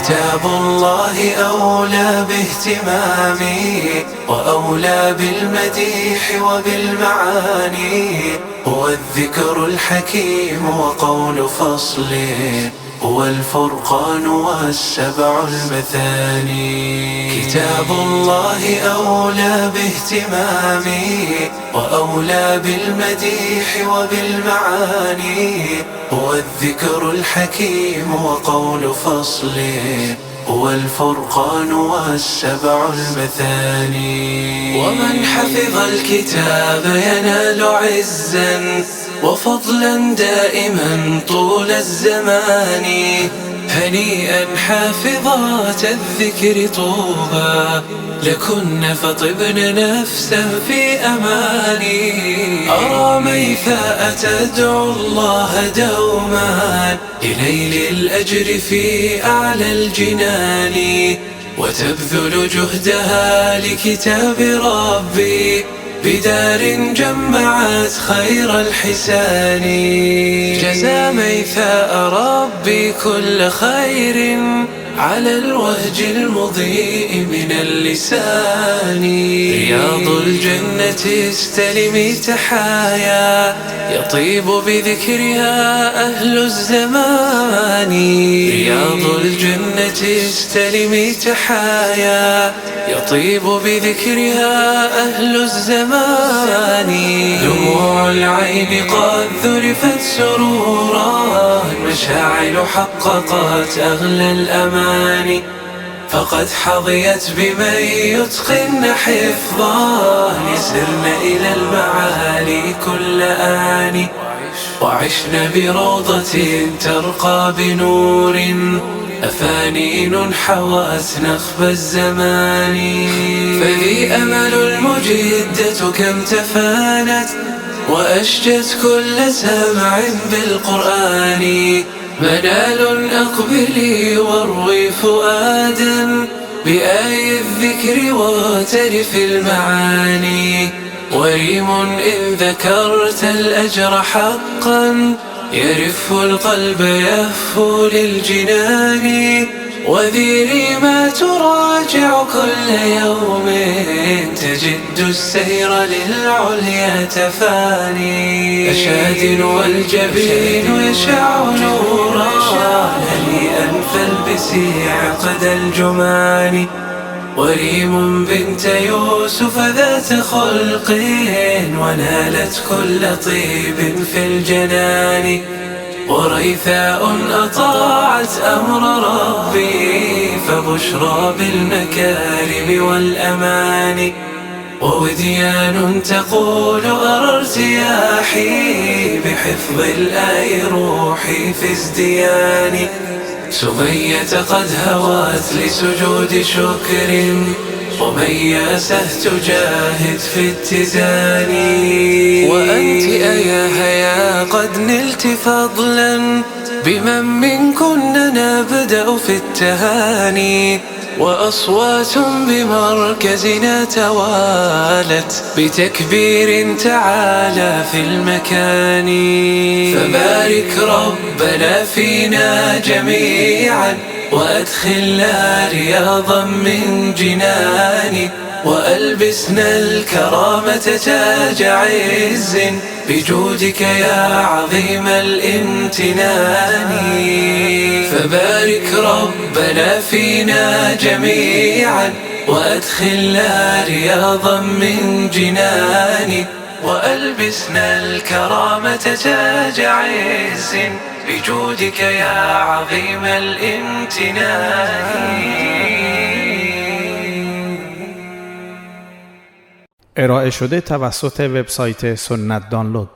كتاب الله أولى باهتمامي وأولى بالمديح وبالمعاني. هو الذكر الحكيم وقول فصل هو الفرقان والسبع المثاني. كتاب الله أولى باهتمامي وأولى بالمديح وبالمعاني. هو الذكر الحكيم وقول فصل هو الفرقان والسبع المثاني. ومن حفظ الكتاب ينال عزا وفضلا دائما طول الزمان. هنيئا حافظات الذكر طوبى لكن فطبن نفسا في أماني. أرى ميثاء تدعو الله دوما لنيل الأجر في أعلى الجنان وتبذل جهدها لكتاب ربي. بدار جمعت خير الحسان. جزى ميثاء ربي كل خير. على الوهج المضيء من اللسان. رياض الجنة استلمي تحايا يطيب بذكرها أهل الزمان. رياض الجنة استلمي تحايا يطيب بذكرها أهل الزمان. دموع العين قد ذرفت سرورا المشاعل حققت أغلى الأمان فقد حظيت بمن يتقن حفظا يسرن إلى المعالي كل آن وعشن بروضة ترقى بنور. أفانين حوت نخب الزمان. فذي أمل المجدة كم تفانت وأشجت كل سمع بالقرآن. منال أقبلي واروي فؤادا بآي الذكر وترف المعاني. وريم إن ذكرت الأجر حقا يرف القلب يهفو للجنان. وذيري ما تراجع كل يوم تجد السير للعليا تفاني. أشاد والجبين يشع نورا هنيئا فالبسي عقد الجمان وريم بنت يوسف ذات خلق ونالت كل طيب في الجنان. وريثاء أطاعت أمر ربي فبشرى بالمكارم والأمان. ووديان تقول أرى ارتياحي بحفظ الآي روحي في ازديان. سمية قد هوت لسجود شكر. ومياسة تجاهد في اتزان وأنت أيا هيا قد نلت فضلا بمن منكن نبدأ في التهاني. وأصوات بمركزنا توالت بتكبير تعالى في المكان. فبارك ربنا فينا جميعا. وأدخلنا رياضا من جنان وألبسنا الكرامة تاج عز بجودك يا عظيم الامتنان. فبارك ربنا فينا جميعا وأدخلنا رياضا من جنان وألبسنا الكرامة تاج عز بجودك يا عظيم الامتنان. ارائه شده توسط وبسایت سنت دانلود.